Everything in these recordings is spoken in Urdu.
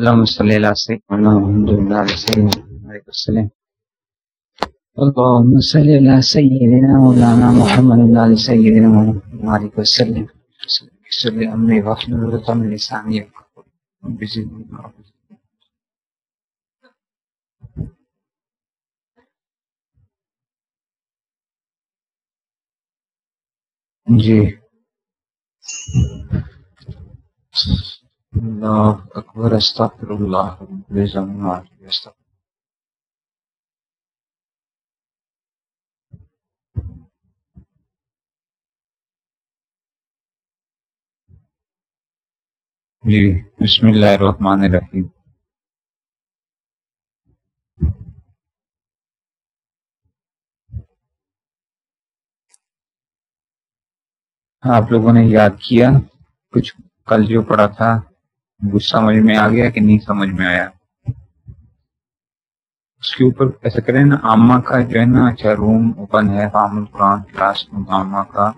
اللهم صل على سيدنا محمد وعلى سيدنا وسلم اللهم صل على سيدنا مولانا محمد وعلى سيدنا محمد وسلم سر امري واحلل عقدة من لساني يفقهوا بزيد جی اللہ اکبر استغفر اللہ جی بسم اللہ الرحمن الرحیم آپ لوگوں نے یاد کیا، کچھ کل جو پڑھا تھا سمجھ میں آ گیا کہ نہیں سمجھ میں آیا؟ اس کے اوپر ایسا کریں نا، عامہ کا جو ہے نا اچھا روم اوپن ہے فام القرآن کلاس عامہ کا۔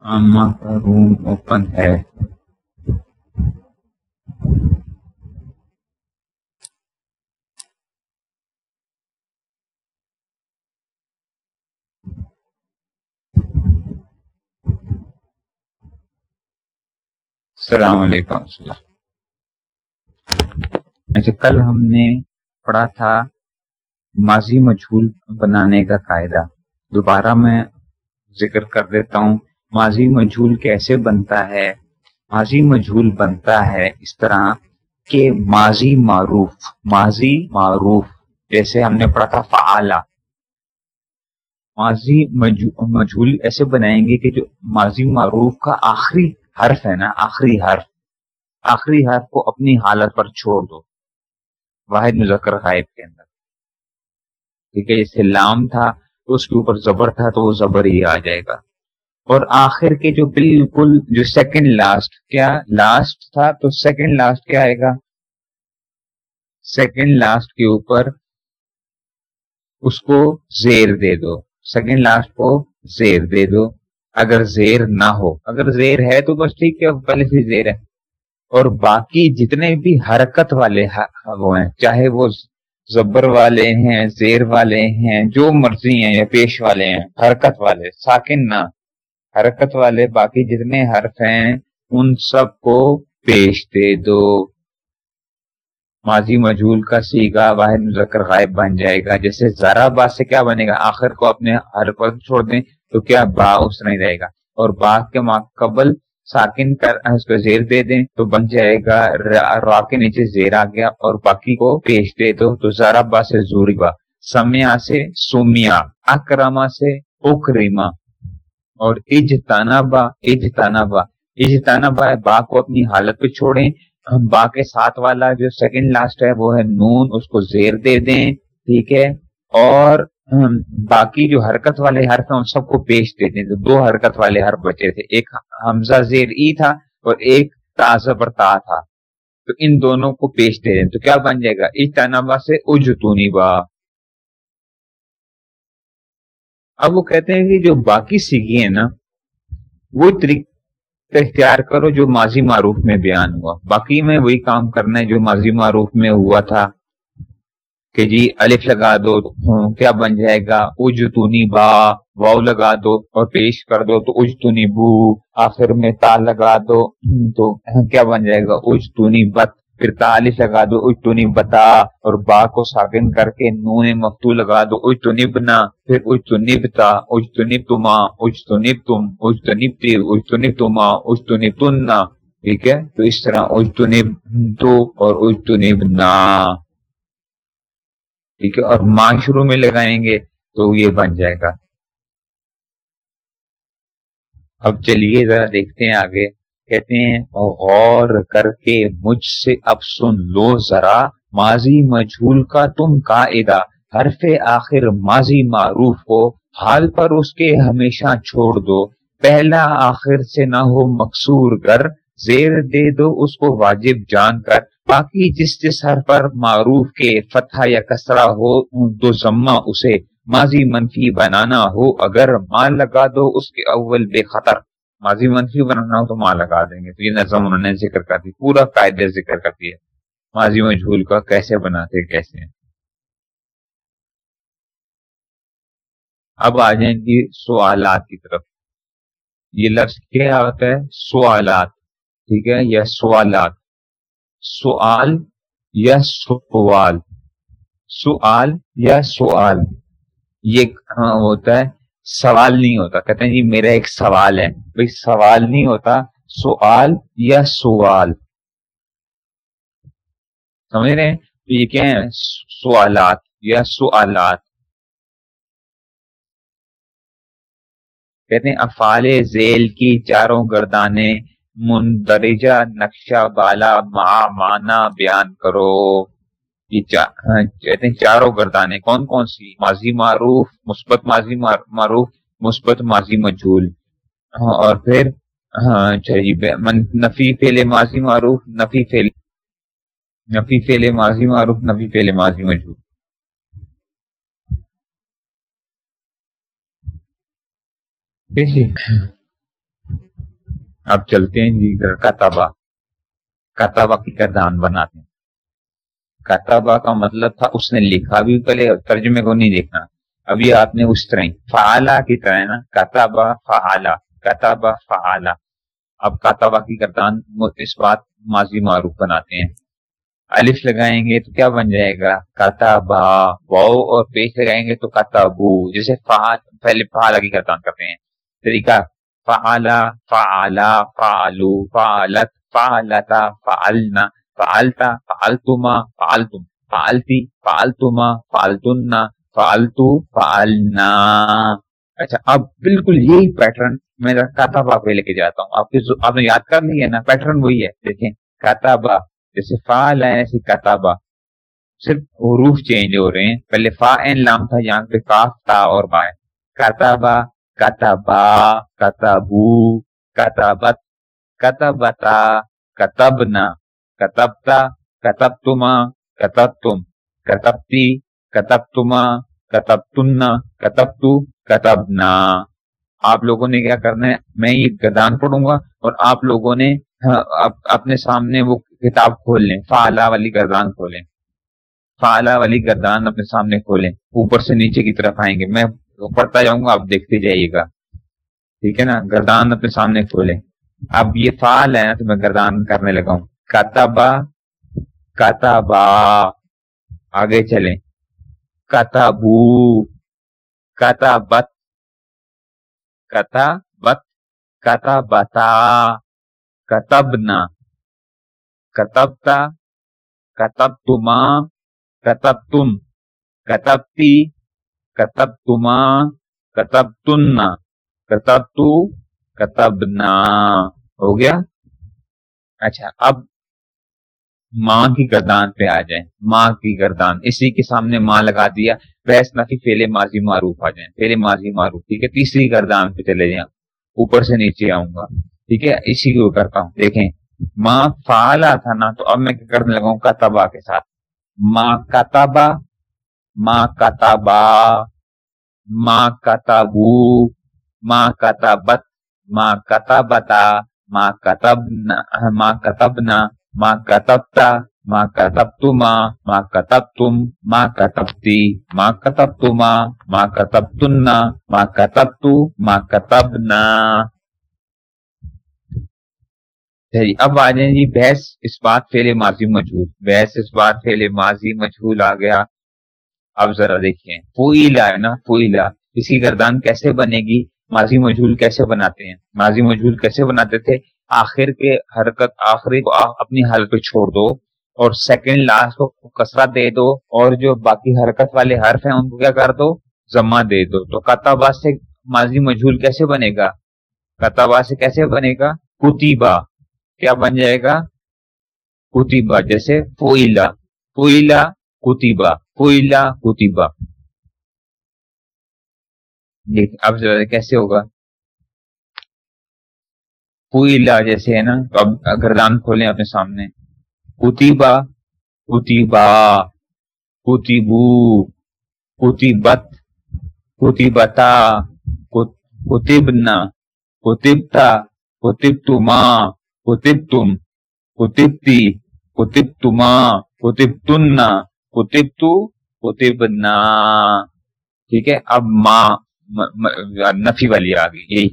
عامہ کا روم اوپن ہے۔ السلام علیکم۔ اچھا کل ہم نے پڑھا تھا ماضی مجھول بنانے کا قاعدہ۔ دوبارہ میں ذکر کر دیتا ہوں، ماضی مجھول کیسے بنتا ہے؟ ماضی مجھول بنتا ہے اس طرح کہ ماضی معروف ماضی معروف۔ جیسے ہم نے پڑھا تھا فعالہ ماضی مجھول ایسے بنائیں گے کہ جو ماضی معروف کا آخری حرف ہے نا، آخری حرف۔ آخری حرف کو اپنی حالت پر چھوڑ دو۔ واحد مذکر غائب کے اندر۔ ٹھیک ہے، جیسے لام تھا تو اس کے اوپر زبر تھا تو وہ زبر ہی آ جائے گا۔ اور آخر کے جو بالکل جو سیکنڈ لاسٹ کیا لاسٹ تھا تو سیکنڈ لاسٹ کیا آئے گا؟ سیکنڈ لاسٹ کے اوپر اس کو زیر دے دو۔ سیکنڈ لاسٹ کو زیر دے دو۔ اگر زیر نہ ہو۔ اگر زیر ہے تو بس ٹھیک ہے، پہلے سے زیر ہے۔ اور باقی جتنے بھی حرکت والے وہ ہیں، چاہے وہ زبر والے ہیں، زیر والے ہیں، جو مرضی ہیں یا پیش والے ہیں، حرکت والے، ساکن نہ۔ حرکت والے باقی جتنے حرف ہیں، ان سب کو پیش دے دو۔ ماضی مجھول کا سیگا واحد مذکر غائب بن جائے گا۔ جیسے ذرا بات سے کیا بنے گا؟ آخر کو اپنے حرکت چھوڑ دیں۔ تو کیا با اس نہیں رہے گا؟ اور با کے قبل ساکن کر اس کو زیر دے دیں تو بن جائے گا، را کے نیچے زیر آ گیا اور باقی کو پیش دے دو۔ تو زارا با سے زوری با، سمیا سے سومیا، اکرما سے اکریما۔ اور اجتانا با اجتانا با۔ اجتانا با با کو اپنی حالت پہ چھوڑیں۔ با کے ساتھ والا جو سیکنڈ لاسٹ ہے، وہ ہے نون، اس کو زیر دے دیں۔ ٹھیک ہے؟ اور باقی جو حرکت والے حرف ہیں، ان سب کو پیش دیتے ہیں۔ دو حرکت والے حرف بچے تھے۔ ایک حمزہ زیر ای تھا اور ایک تازہ پر تا تھا۔ تو ان دونوں کو پیش دے دیں۔ تو کیا بن جائے گا؟ اجتنابا سے اجتونی با اب وہ کہتے ہیں کہ جو باقی سیگی ہیں نا، وہ طریقہ اختیار کرو جو ماضی معروف میں بیان ہوا۔ باقی میں وہی کام کرنا ہے جو ماضی معروف میں ہوا تھا۔ کہ جی الف لگا دو کیا بن جائے گا؟ اجتونی با واؤ لگا دو اور پیش کر دو تو اجتونی بو آخر میں تا لگا دو۔ تو کیا بن جائے گا؟ اجتونی بت۔ پھر تا الف لگا دو اجتونی بتا۔ اور با کو ساکن کر کے نون مفتو لگا دو اجتنب نا پھر اجتنب تا اجتنب تما اجتنب تم اجتنب تیر اجتنب تما اجتنب تن ٹھیک ہے؟ تو اس طرح اجتنب تو اور اجتنب نا ٹھیک ہے، اور ماں شروع میں لگائیں گے تو یہ بن جائے گا۔ اب چلیے، ذرا دیکھتے ہیں آگے۔ کہتے ہیں، غور کر کے مجھ سے اب سن لو ذرا، ماضی مجھول کا تم قاعدہ۔ حرف آخر ماضی معروف کو حال پر اس کے ہمیشہ چھوڑ دو۔ پہلا آخر سے نہ ہو مقصور کر زیر دے دو اس کو واجب جان کر۔ باقی جس جس حرف پر معروف کے فتح یا کسرا ہو تو ضمہ اسے ماضی منفی بنانا ہو، اگر مال لگا دو اس کے اول بے خطر۔ ماضی منفی بنانا ہو تو مال لگا دیں گے۔ تو یہ نظم انہوں نے ذکر کر دی، پورا قاعدے ذکر کرتی ہے ماضی میں جھول کا کیسے بناتے، کیسے؟ اب آ جائیں گی سوالات کی طرف۔ یہ لفظ کیا ہوتا ہے؟ سوالات۔ ٹھیک ہے، یا سوالات۔ سوال یا سوال؟ سوال یا سوال یہ ہوتا ہے؟ سوال نہیں ہوتا۔ کہتے ہیں جی میرا ایک سوال ہے۔ بھائی سوال نہیں ہوتا سوال یا سوال؟ سمجھ رہے ہیں؟ تو یہ کیا ہے سوالات یا سوالات کہتے ہیں افعال ذیل کی چاروں گردانے مندرجہ نقشہ بالا مانا بیان کرو۔ یہ ہاں، ہیں چاروں گردانے کون کون سی؟ ماضی معروف، مثبت ماضی معروف، مثبت ماضی مجھول۔ ہاں، اور پھر ہاں، اچھا، نفی فیل ماضی معروف، نفی فیل نفی فیل ماضی معروف، نفی فیل ماضی مجھول۔ اب چلتے ہیں جی کتابہ۔ کتابہ کی کردان بناتے ہیں۔ کتابہ کا مطلب تھا اس نے لکھا بھی پہلے ترجمے کو نہیں دیکھنا۔ ابھی آپ نے اس طرح فعالہ کی طرح نا۔ کتابہ فعالہ کتابہ فعالہ۔ اب کتابہ کی کردان اس بات ماضی معروف بناتے ہیں۔ الف لگائیں گے تو کیا بن جائے گا؟ کتابہ۔ واؤ اور پیش لگائیں گے تو کتابو جیسے فعال پہلے فعالہ کی کردان کرتے ہیں۔ طریقہ فعلا فعلا، فعلو، فعلت، فعلتا، فعلنا، فعلتا، فعلتما، فعلتم، فعلتی، فعلتما، فعلتنا، فعلتو، فعلنا. اچھا اب بالکل یہی پیٹرن میں کاتابا پہ لے کے جاتا ہوں۔ آپ کی آپ نے یاد کر لی ہے نا؟ پیٹرن وہی ہے۔ دیکھیں کاتابا جیسے فعل ہے، ایسی کاتابا صرف حروف چینج ہو رہے ہیں۔ پہلے فا این لام تھا، یہاں پہ کاف، تا اور با کاتابا کتبا کتبو کتبت کتبتا کتبنا کتبتا کتبتما کتبتم کتبتی کتبتما کتبتن کتبتو کتبنا آپ لوگوں نے کیا کرنا ہے؟ میں یہ گدان پڑھوں گا اور آپ لوگوں نے ہاں، اپنے سامنے وہ کتاب کھول لیں۔ فعلا والی گردان کھولیں۔ فعلا والی گردان اپنے سامنے کھولیں۔ اوپر سے نیچے کی طرف آئیں گے۔ میں پڑھتا جاؤں گا، آپ دیکھتے جائیے گا۔ ٹھیک ہے نا؟ گردان اپنے سامنے کھولے اب یہ فعال ہے نا تو میں گردان کرنے لگا ہوں۔ کتابا کتابا آگے چلیں۔ کتابو، کتابت کتابت، کتابتا، کتبنا۔ کتبتا، کتبتما، کتبتم۔ کتبتی کتب تما کتب تن کتب تو کتب ہو گیا؟ اچھا اب ماں کی گردان پہ آ جائیں۔ ماں کی گردان۔ اسی کے سامنے ماں لگا دیا۔ بحث نہ کہ پھیلے ماضی معروف آ جائیں۔ پھیلے ماضی معروف، ٹھیک ہے؟ تیسری گردان پہ چلے جائیں۔ اوپر سے نیچے آؤں گا۔ ٹھیک ہے؟ اسی کو کرتا ہوں۔ دیکھیں، ماں فعلا تھا نا، تو اب میں کیا کرنے لگا ہوں؟ کتبا کے ساتھ۔ ماں کتبا ماں کتابا ماں کتابو ماں کتابت ماں کتابتا ماں کتب ماں کتبنا ماں کتبتا ماں کتبتما ماں کتبتم ماں کتبتی ماں کتبتما ماں کتبتنا ماں کتبتو ماں کتبنا اب آ جائیں جی بحث اس بات پھیلے ماضی مجھول، بحث اس بات پھیلے ماضی مجھول آ گیا۔ اب ذرا دیکھیں۔ پوئیلا ہے نا پوئیلا اس کی گردان کیسے بنے گی؟ ماضی مجھول کیسے بناتے ہیں؟ ماضی مجھول کیسے بناتے تھے؟ آخر کے حرکت، آخری کو اپنی حالت پہ چھوڑ دو اور سیکنڈ لاسٹ کو کسرا دے دو اور جو باقی حرکت والے حرف ہیں، ان کو کیا کر دو؟ جمع دے دو۔ تو کتابا سے ماضی مجھول کیسے بنے گا؟ کتابا سے کیسے بنے گا؟ کتیبا کیا بن جائے گا؟ کتیبا جیسے پوئیلا پوئیلا کتیبا کوئلہ کتیبا اب کیسے ہوگا؟ کوئلہ جیسے ہے نا تو اب گردان کھولیں اپنے سامنے۔ کتیبا کتیبا کتیبو کتیبت کتیبتا کتبنا، کتبتا، کتبتما، کتبتم، کتبتی، کتبتما، کتبتنا کتبتو کتبنا۔ ٹھیک ہے؟ اب ماں نفی والی آ گئی، یہی۔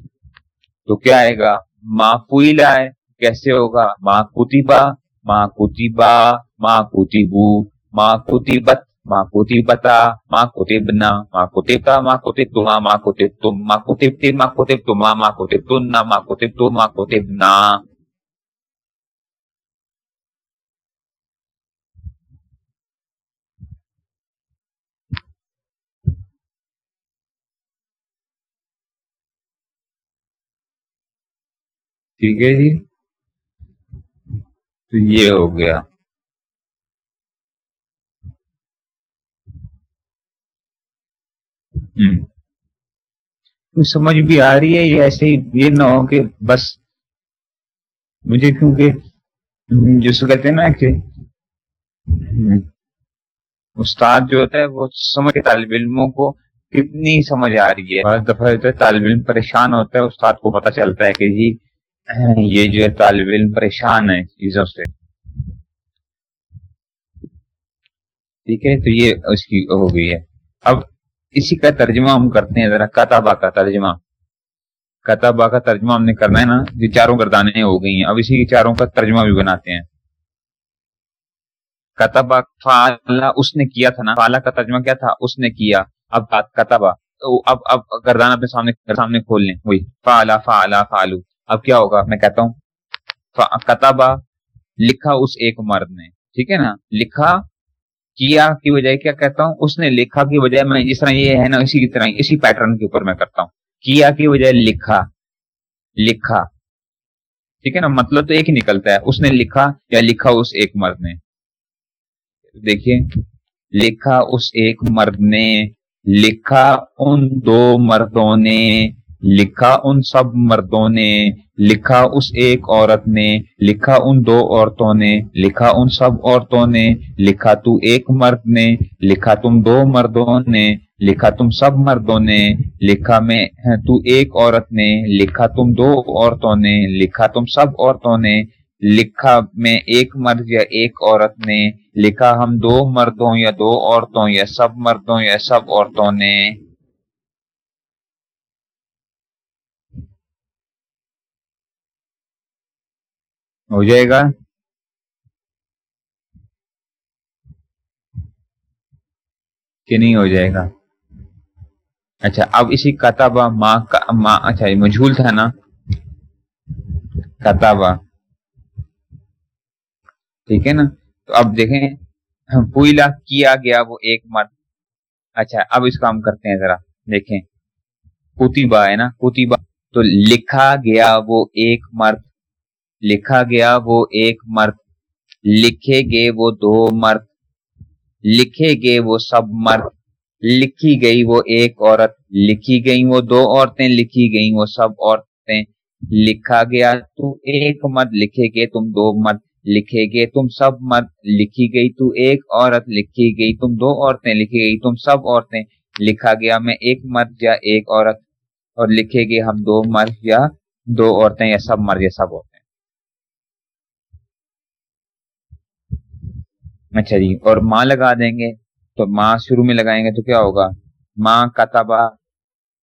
تو کیا آئے گا؟ ماں پوئلا ہے کیسے ہوگا؟ ماں کتیبا ماں کتیبا ماں کتیبو ماں کتیبت ماں کتیبتا ماں کتبنا ماں کتبتا ماں کتبتما ماں کتبتم ماں کتبتی ماں کتبتما ماں کتب کتبتنا ماں کتبتو ماں کتبنا۔ ٹھیک ہے جی؟ تو یہ ہو گیا۔ سمجھ بھی آ رہی ہے یہ ایسے ہی یہ نہ ہو کہ بس مجھے کیونکہ جس کہتے ہیں نا کہ استاد جو ہوتا ہے وہ سمجھ طالب علموں کو کتنی سمجھ آ رہی ہے۔ بعض دفعہ طالب علم پریشان ہوتا ہے، استاد کو پتا چلتا ہے کہ جی یہ جو ہے طالب علم پریشان ہے چیزوں سے۔ ٹھیک ہے، تو یہ اس کی ہو گئی ہے۔ اب اسی کا ترجمہ ہم کرتے ہیں، ذرا کتابہ کا ترجمہ۔ کتابہ کا ترجمہ ہم نے کرنا ہے نا یہ چاروں گردانے ہو گئی ہیں۔ اب اسی کی چاروں کا ترجمہ بھی بناتے ہیں۔ کتابہ فعلا اس نے کیا تھا نا۔ فعلا کا ترجمہ کیا تھا؟ اس نے کیا۔ اب کتابہ۔ اب اب گردان اپنے سامنے سامنے کھول لیں۔ وہی۔ فعلا فعلا، فعلو۔ اب کیا ہوگا؟ میں کہتا ہوں کتابہ لکھا اس ایک مرد نے ٹھیک ہے نا؟ لکھا کیا کی بجائے کیا کہتا ہوں؟ اس نے لکھا کی بجائے میں جس طرح یہ ہے نا اسی کی طرح اسی پیٹرن کے اوپر میں کرتا ہوں۔ کیا کی بجائے لکھا لکھا ٹھیک ہے نا؟ مطلب تو ایک ہی نکلتا ہے۔ اس نے لکھا یا لکھا اس ایک مرد نے۔ دیکھیے لکھا اس ایک مرد نے لکھا ان دو مردوں نے۔ لکھا ان سب مردوں نے لکھا اس ایک عورت نے لکھا ان دو عورتوں نے لکھا ان سب عورتوں نے لکھا تو ایک مرد نے لکھا تم دو مردوں نے لکھا تم سب مردوں نے لکھا میں تو ایک عورت نے لکھا تم دو عورتوں نے لکھا تم سب عورتوں نے لکھا میں ایک مرد یا ایک عورت نے لکھا ہم دو مردوں یا دو عورتوں یا سب مردوں یا سب عورتوں نے ہو جائے گا کہ نہیں ہو جائے گا اچھا اب اسی کتابہ ماں ماں اچھا یہ مجھول تھا نا کتابہ ٹھیک ہے نا تو اب دیکھیں پوئلہ کیا گیا وہ ایک مرد اچھا اب اس کا ہم کرتے ہیں ذرا دیکھیں کتبہ ہے نا کتبہ تو لکھا گیا وہ ایک مرد لکھا گیا، وہ ایک مرد۔ لکھے گے وہ دو مرد۔ لکھے گے وہ سب مرد۔ لکھی گئی وہ ایک عورت۔ لکھی گئی وہ دو عورتیں۔ لکھی گئی وہ سب عورتیں۔ لکھا گیا، تو ایک مرد۔ لکھے گے تم دو مرد۔ لکھے گے تم سب مرد۔ لکھی گئی تو ایک عورت۔ لکھی گئی تم دو عورتیں۔ لکھی گئی تم سب عورتیں۔ لکھا گیا میں ایک مرد یا ایک عورت۔ اور لکھے گے ہم دو مرد یا دو عورتیں یا سب مرد یا سب عورتیں۔ اچھا جی اور ماں لگا دیں گے تو ماں شروع میں لگائیں گے تو کیا ہوگا؟ ماں کتبہ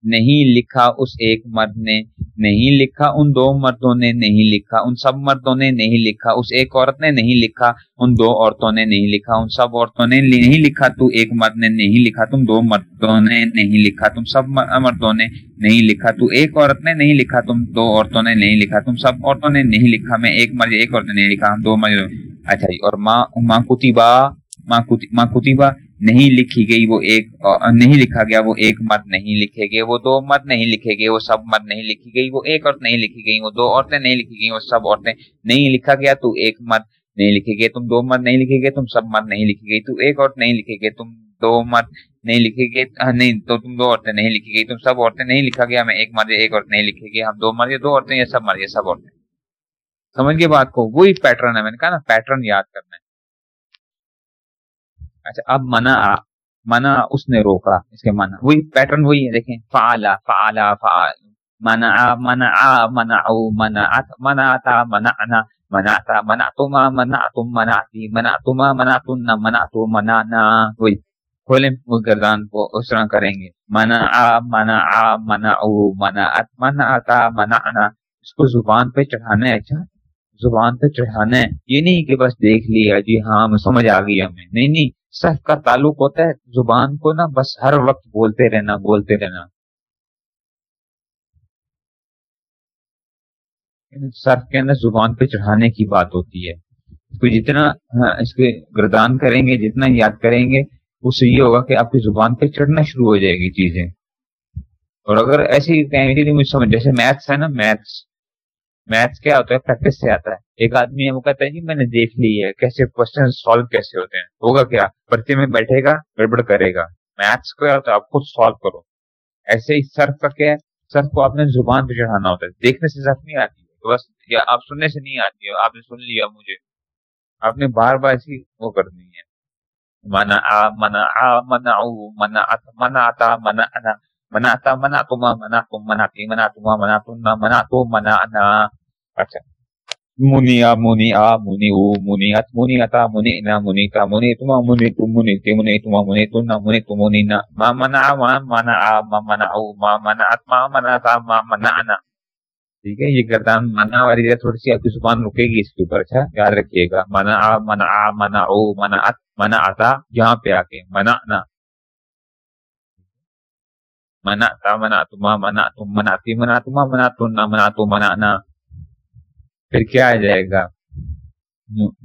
نہیں لکھا اس ایک مرد نے نہیں لکھا ان دو مردوں نے نہیں لکھا ان سب مردوں نے نہیں لکھا اس ایک عورت نے نہیں لکھا ان دو عورتوں نے نہیں لکھا ان سب عورتوں نے نہیں لکھا تو ایک مرد نے نہیں لکھا تم دو مردوں نے نہیں لکھا تم سب مردوں نے نہیں لکھا تو ایک عورت نے نہیں لکھا تم دو عورتوں نے نہیں لکھا تم سب عورتوں نے نہیں لکھا میں ایک مرد ایک عورت نے نہیں لکھا ہم دو مرد اچھا جی اور ماں ماں کتبا ماں کتبا نہیں لکھی گئی وہ ایک نہیں لکھا گیا وہ ایک مرد نہیں لکھے گئے، وہ دو مرد نہیں لکھے گئے، وہ سب مرد نہیں لکھی گئی، وہ ایک عورت نہیں لکھی گئی، وہ دو عورتیں نہیں لکھی گئی وہ سب عورتیں نہیں لکھا گیا، تو ایک مرد نہیں لکھے گئے، تم دو مرد نہیں لکھے گئے، تم سب مرد نہیں لکھی گئی تو ایک عورت نہیں لکھے گئے، تم دو مرد نہیں لکھے گئے نہیں، تو تم دو عورتیں نہیں لکھی گئی تم سب عورتیں نہیں لکھا گیا میں ایک مرد ایک عورت نہیں لکھے گی ہم دو مرد دو عورتیں یا سب مرد یا سب عورتیں۔ سمجھ گئے بات کو؟ وہی پیٹرن ہے، میں نے کہا نا پیٹرن یاد کرنا ہے۔ اچھا اب منا منا اس نے روکا، اس کے منا وہی پیٹرن وہی ہے، دیکھیں۔ فعلا فعلا فعال منا منا منا او منا منا تا منا انا منا تا منا تما منا تم منا تی منا تما منا تن منا تو منا وہی۔ کھولیں وہ گردان کو، اس طرح کریں گے۔ منا آ منا آ منا او منا منا منا اس کو زبان پہ چڑھانا ہے اچھا۔ زبان پہ چڑھانا ہے۔ یہ نہیں کہ بس دیکھ لیا جی ہاں سمجھ آ گئی ہمیں۔ نہیں نہیں۔ صرف کا تعلق ہوتا ہے، زبان کو نا بس ہر وقت بولتے رہنا بولتے رہنا۔ صرف کے اندر زبان پہ چڑھانے کی بات ہوتی ہے۔ اس کو جتنا ہاں، اس کے گردان کریں گے، جتنا یاد کریں گے، اس سے یہ ہوگا کہ آپ کی زبان پہ چڑھنا شروع ہو جائے گی چیزیں۔ اور اگر ایسی مجھے سمجھ، جیسے میتھس ہے نا، میتھس۔ میتھس کیا ہوتا ہے پریکٹس سے آتا ہے۔ ایک آدمی ہے، وہ کہتا ہے جی میں نے دیکھ لی ہے، کیسے کوشچن سالو کیسے ہوتے ہیں۔ ہوگا کیا؟ پرچے میں بیٹھے گا، گڑبڑ کرے گا۔ میتھس کیا ہوتا ہے، آپ خود سالو کرو۔ ایسے ہی سرف کا کیا ہے سرف کو آپ نے زبان پہ چڑھانا ہوتا ہے۔ دیکھنے سے سرف نہیں آتی ہے۔ بس یا آپ سننے سے نہیں آتی ہے۔ آپ نے سن لیا مجھے۔ آپ نے بار بار ایسی وہ کرنی ہے۔ منا آ منا آ، منا او منا منا آتا، منا انا۔ منا آتا، منا تما، منا تم، منا تی منا تما، منا تم، منا تو منا انا۔ اچھا۔ منیا منی آ، منی او، منی ات، منی اتا، منی نا منی تا منی تما، منی تم منی تی منی تما، منی تم نا، منی تم منی نا۔ ما منا ما منا آ، ما منا او، ما منا ات، ما منا تا، ما منا انا ٹھیک ہے، یہ گردان منا والی تھوڑی سی آپ کی زبان رکے گی اس کے اوپر اچھا یاد رکھیے گا۔ منا آ منا آ منا او منا ات منا آتا یہاں پہ آ کے منا نا۔ منا تا منا تما منا تم منا پھر کیا آ جائے گا؟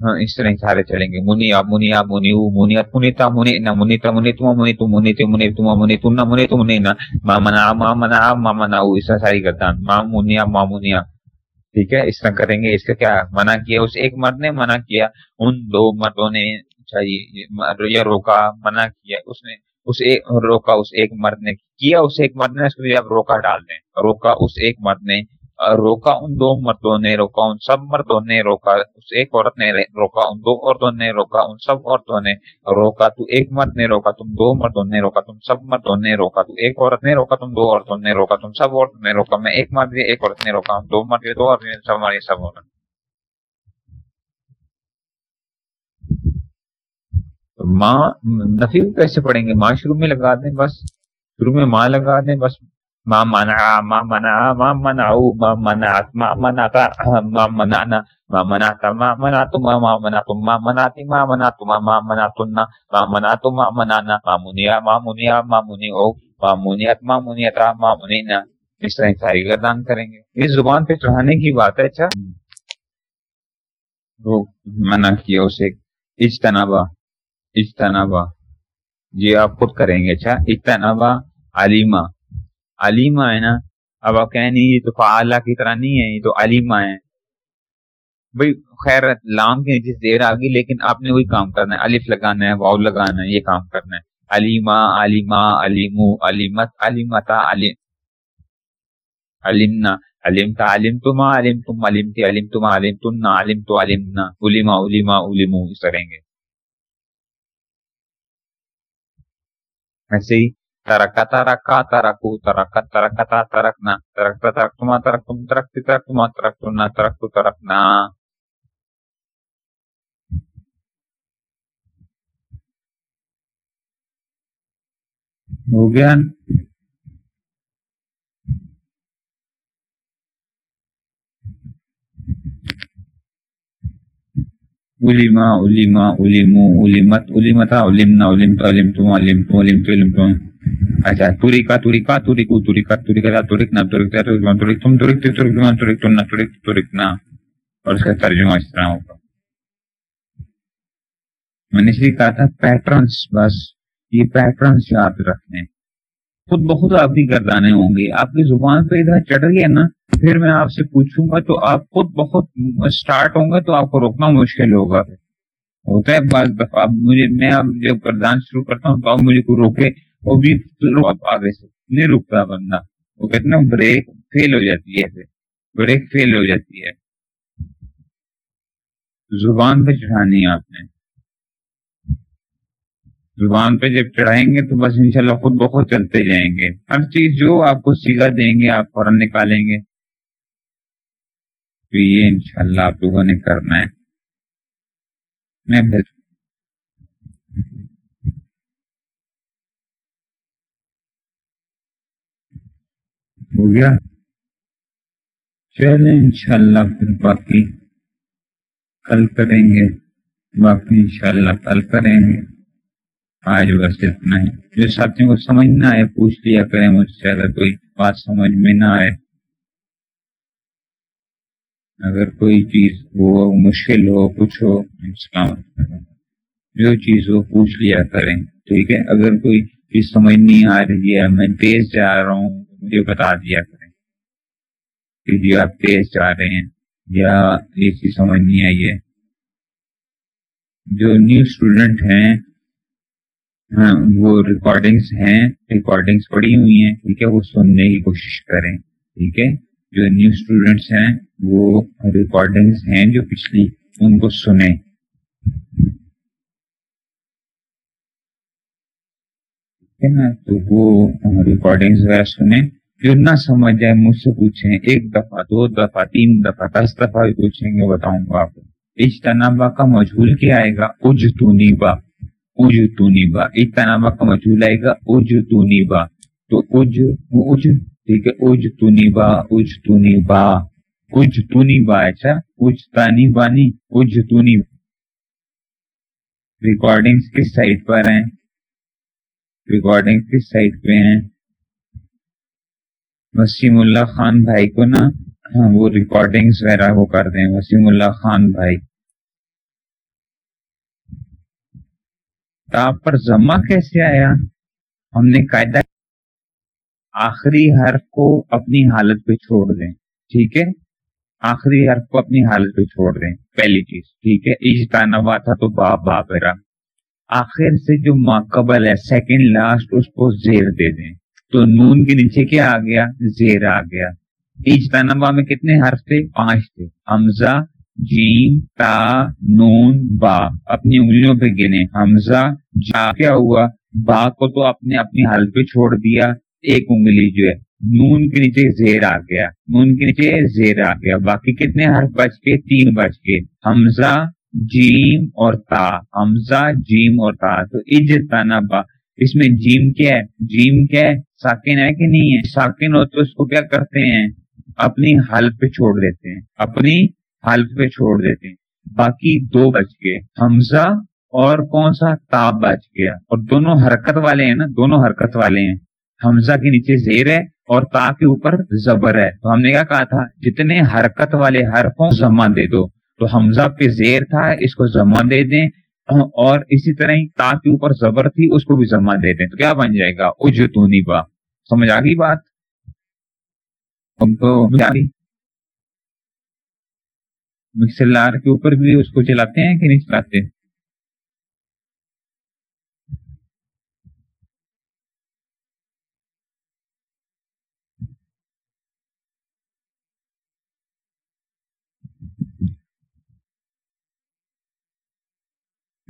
ہاں، اس طرح سارے چلیں گے۔ منی آپ منی آپ، منی منی منی تا، منی نہ منی تا، منی تما، منی تم منی تم منی تما، منی تم نہ منی تم منی نہ ماں منا ماں منا آپ ماں منا او اس طرح ساری کرتا۔ ماں منیا ماں منیا ٹھیک ہے، اس طرح کریں گے۔ اس کا کیا منع کیا؟ اس ایک مرد نے منع کیا۔ ان دو مردوں نے چاہیے روکا، منع کیا۔ اس نے اس ایک روکا، اس ایک مرد نے کیا۔ اس ایک مرد نے اس کو اب روکا ڈال دیں۔ روکا اس ایک مرد نے روکا ان دو مردوں نے روکا ان سب مردوں نے روکا اس ایک عورت نے روکا ان دو عورتوں نے روکا ان سب عورتوں نے روکا تو ایک مرد نے روکا تم دو مردوں نے روکا تم سب مردوں نے روکا تو ایک عورت نے روکا تم دو عورتوں نے روکا تم سب عورتوں نے روکا میں ایک مرد ایک عورت نے روکا دو مرد دو عورت سب ہماری سب عورت ماں نفی کیسے پڑھیں گے ماں شروع میں لگا دیں بس شروع میں ماں لگا دیں بس ما منع ما منع ما منعوا ما منعت ما منعت ما منعنا ما منعت ما منعت ما ما منعتم ما منعت ما منعتم ما منعتن ما منعتم ما منعنا ما منع ما منع ما منعوا ما منعت ما منعت ما منعنا اس طرح ساری گردان کریں گے اس زبان پہ چڑھانے کی بات ہے اچھا وہ منع کیا اسے اجتنابا اجتنابا یہ آپ خود کریں گے اچھا اجتنابا علیمہ علیمہ ہے نا؟ اب آپ کہیں نہیں، یہ تو فعالہ کی طرح نہیں ہے، یہ تو علیمہ ہے۔ بھائی، خیر، لام کی جس دیر آ گئی، لیکن آپ نے وہی کام کرنا ہے۔ الف لگانا ہے واؤ لگانا ہے، یہ کام کرنا ہے۔ علیما علیما علیم علیمت، علیمتا علیم علمنا۔ علم تا علم تم علم تم علم تی علم تم علم تم نہ علم تو علم نہ علیما علیما اس کریں گے ایسے ہی ترکا ترکا ترکو ترکت ترکتا ترکنا ترکتا ترکتما ترکتم ترکتی ترکتما ترکتنا ترکتو ترکنا ہو گیا علما علما علمو علمت علمتا علمنا علمت علمتم علمتم علمت علمتم اچھا توری کا توری کا توری کو توری کا توری کا تورک نہ تورک تورک تورک تم تورک تورک تورک تورک تم نہ تورک تورک نہ اور اس کا ترجمہ اس طرح ہوگا میں نے اس لیے کہا تھا پیٹرنس بس یہ پیٹرنس یاد رکھنے خود بہت آپ کی گردانے ہوں گے آپ کی زبان پہ ادھر چڑھ گیا نا پھر میں آپ سے پوچھوں گا تو آپ خود بہت اسٹارٹ ہوں گے تو آپ کو روکنا مشکل ہوگا ہوتا ہے بعض دفعہ مجھے میں اب جب گردان شروع کرتا ہوں تو آپ مجھے کو روکے وہ بھی آگے سے نہیں رکتا بندہ۔ وہ کہتے نا بریک فیل ہو جاتی ہے بریک فیل ہو جاتی ہے۔ زبان پہ چڑھانی ہے آپ نے۔ زبان پہ جب چڑھائیں گے تو بس انشاءاللہ خود بخود چلتے جائیں گے۔ ہر چیز جو آپ کو سیکھا دیں گے، آپ فوراً نکالیں گے۔ تو یہ انشاءاللہ آپ لوگوں نے کرنا ہے۔ میں ہو گیا۔ چلے انشاءاللہ پھر باقی کل کریں گے۔ باقی انشاءاللہ کل کریں گے۔ آج بس اتنا ہے جو ساتھیوں کو سمجھ نہ آئے، پوچھ لیا کریں مجھ سے، اگر کوئی بات سمجھ میں نہ آئے۔ اگر کوئی چیز ہو، مشکل ہو، کچھ ہو جو چیز ہو، پوچھ لیا کریں۔ ٹھیک ہے؟ اگر کوئی چیز سمجھ نہیں آ رہی ہے، میں تیز جا رہا ہوں مجھے بتا دیا کریں کہ جی آپ تیز جا رہے ہیں یا یہ چیز سمجھ نہیں آئی ہے۔ جو نیو اسٹوڈنٹ ہیں ہاں وہ ریکارڈنگس ہیں ریکارڈنگس پڑی ہوئی ہیں، ٹھیک ہے، وہ سننے کی کوشش کریں، ٹھیک ہے۔ جو نیو اسٹوڈینٹس ہیں، وہ ریکارڈنگس ہیں جو پچھلی، ان کو سنیں۔ تو وہ ریکارڈنگس وغیرہ سنیں۔ جو نہ سمجھ جائے مجھ سے پوچھیں۔ ایک دفعہ، دو دفعہ، تین دفعہ، دس دفعہ بھی پوچھیں گے، بتاؤں گا آپ کو۔ اجتنابا کا مجھول کیا آئے گا؟ اجتونیبا اجتونیبا اجتنابا کا مجھول آئے گا؟ اجتونیبا تو اج اج، ٹھیک ہے اج تونی با اج تونی با اج با اچھا۔ اج تانی بانی اج تونی ریکارڈنگ کس سائٹ پر ہیں؟ ریکارڈنگ کس سائٹ پہ ہیں۔ وسیم اللہ خان بھائی کو نا ہاں، وہ ریکارڈنگ وغیرہ وہ کر دیں۔ وسیم اللہ خان بھائی۔ آپ پر جمع کیسے آیا؟ ہم نے قاعدہ آخری حرف کو اپنی حالت پہ چھوڑ دیں۔ ٹھیک ہے؟ آخری حرف کو اپنی حالت پہ چھوڑ دیں۔ پہلی چیز، ٹھیک ہے؟ اجتانوا تھا تو باپ باپ میرا آخر سے جو ماقبل ہے سیکنڈ لاسٹ اس کو زیر دے دیں۔ تو نون کے نیچے کیا آ گیا؟ زیر آ گیا۔ اجتانوا میں کتنے حرف تھے؟ پانچ تھے۔ حمزہ، جیم، تا، نون، با۔ اپنی انگلیوں پہ گنے۔ حمزہ، جا۔ کیا ہوا؟ با کو تو اپنے اپنی حالت پہ چھوڑ دیا۔ ایک انگلی جو ہے، نون کے نیچے زیر آ گیا۔ نون کے نیچے زیر آ گیا۔ باقی کتنے حرف بچ کے تین بچ کے حمزہ جیم اور تا، حمزہ، جیم اور تا۔ تو اج با۔ اس میں جیم کیا ہے؟ جیم کیا ہے؟ ساکن ہے کہ نہیں ہے؟ ساکن ہو تو اس کو کیا کرتے ہیں؟ اپنی حلف پہ چھوڑ دیتے ہیں۔ اپنی حلف پہ چھوڑ دیتے ہیں۔ باقی دو بچ گئے۔ حمزہ اور کون سا؟ تاب بچ گیا۔ اور دونوں حرکت والے ہیں نا؟ دونوں حرکت والے ہیں۔ حمزہ کے نیچے زیر ہے اور تا کے اوپر زبر ہے۔ تو ہم نے کیا کہا تھا؟ جتنے حرکت والے حرفوں زمہ دے دو۔ تو حمزہ پہ زیر تھا، اس کو زمہ دے دیں۔ اور اسی طرح ہی تا کے اوپر زبر تھی، اس کو بھی زمہ دے دیں۔ تو کیا بن جائے گا؟ اجتونی با۔ سمجھ آ گئی بات؟ مکسلار کے اوپر بھی اس کو چلاتے ہیں کہ نہیں چلاتے؟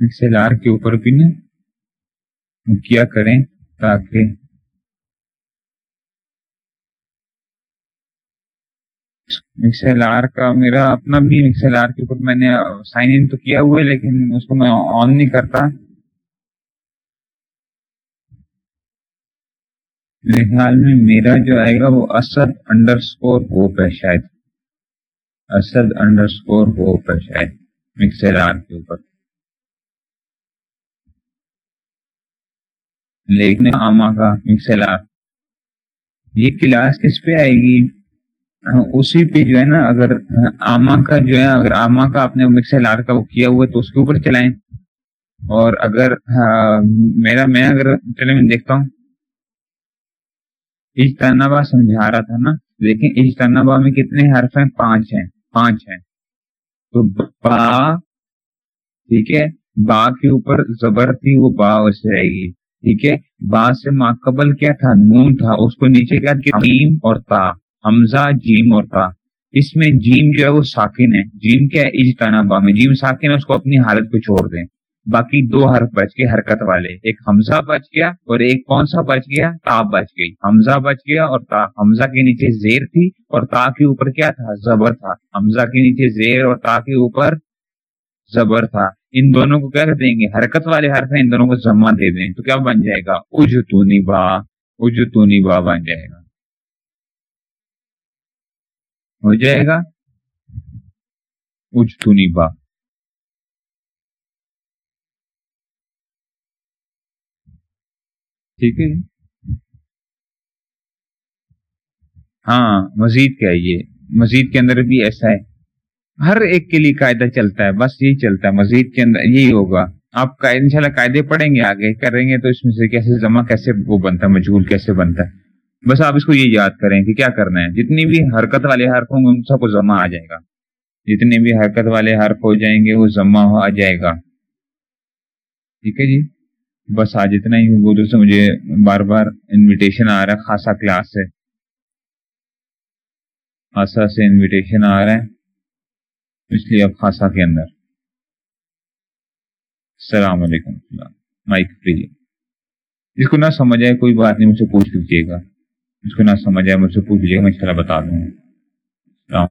ایکسل آر کے اوپر بھی نا کیا کریں تاکہ ایکسل آر کا میرا اپنا بھی ایکسل آر کے اوپر میں نے سائن ان تو کیا ہوا ہے، لیکن اس کو میں آن نہیں کرتا۔ میرے خیال میں میرا جو آئے گا وہ اسد انڈر اسکور ہوپ ہے شاید۔ اسد انڈر اسکور ہوپ ہے شاید مکسل آر کے اوپر۔ لیکن آما کا مکسلار یہ کلاس کس پہ آئے گی؟ ہاں، اسی پہ جو ہے نا، اگر آما کا جو ہے، اگر آما کا آپ نے مکسل آر کا وہ کیا ہوا تو اس کے اوپر چلائیں۔ اور اگر ہاں، میرا، میں اگر چلے میں دیکھتا ہوں۔ اجتنابا سمجھا رہا تھا نا۔ لیکن اجتنابا میں کتنے حرف ہیں؟ پانچ ہیں۔ پانچ ہیں۔ تو با، ٹھیک ہے؟ با کے اوپر زبر تھی، وہ با ویسے رہے گی۔ ٹھیک ہے؟ با سے ماقبل کیا تھا؟ نون تھا۔ اس کو نیچے کیا؟ جیم اور تا۔ حمزہ، جیم اور تا۔ اس میں جیم جو ہے وہ ساکن ہے۔ جیم کیا ہے؟ اجتنابا میں۔ جیم ساکن ہے، اس کو اپنی حالت کو چھوڑ دیں۔ باقی دو حرف بچ گئے، حرکت والے۔ ایک حمزہ بچ گیا اور ایک کون سا بچ گیا؟ تا بچ گئی۔ حمزہ بچ گیا اور تا۔ حمزہ کے نیچے زیر تھی اور تا کے اوپر کیا تھا؟ زبر تھا۔ حمزہ کے نیچے زیر اور تا کے اوپر زبر تھا۔ ان دونوں کو کیا دیں گے حرکت والے حرف ہیں، ان دونوں کو زما دے دیں۔ تو کیا بن جائے گا؟ اجتونی با۔ اج با بن جائے گا۔ ہو جائے گا؟ اجتونی با۔ ٹھیک ہے جی؟ ہاں مزید کیا یہ؟ مزید کے اندر بھی ایسا ہے۔ ہر ایک کے لیے قاعدہ چلتا ہے، بس یہی چلتا ہے، مزید کے اندر یہی ہوگا۔ آپ ان شاء اللہ قاعدے پڑھیں گے، آگے کریں گے تو اس میں سے کیسے جمع کیسے وہ بنتا ہے مجھول کیسے بنتا ہے۔ بس آپ اس کو یہ یاد کریں کہ کیا کرنا ہے۔ جتنی بھی حرکت والے حرف ہوں گے، ان سب کو جمع آ جائے گا۔ جتنے بھی حرکت والے حرف ہو جائیں گے، وہ جمع آ جائے گا۔ ٹھیک ہے جی؟ بس آج اتنا ہی۔ اردو سے مجھے بار بار انویٹیشن آ رہا ہے، خاصا کلاس سے۔ خاصا سے انویٹیشن آ رہا ہے۔ پچھلی اب خاصا کے اندر۔ السلام علیکم۔ مائک فری جس کو نہ سمجھ آئے کوئی بات نہیں، مجھ سے پوچھ لیجیے گا۔ جس کو نہ سمجھ آئے مجھ سے پوچھ لیجیے گا، میں اس طرح بتا دوں گا۔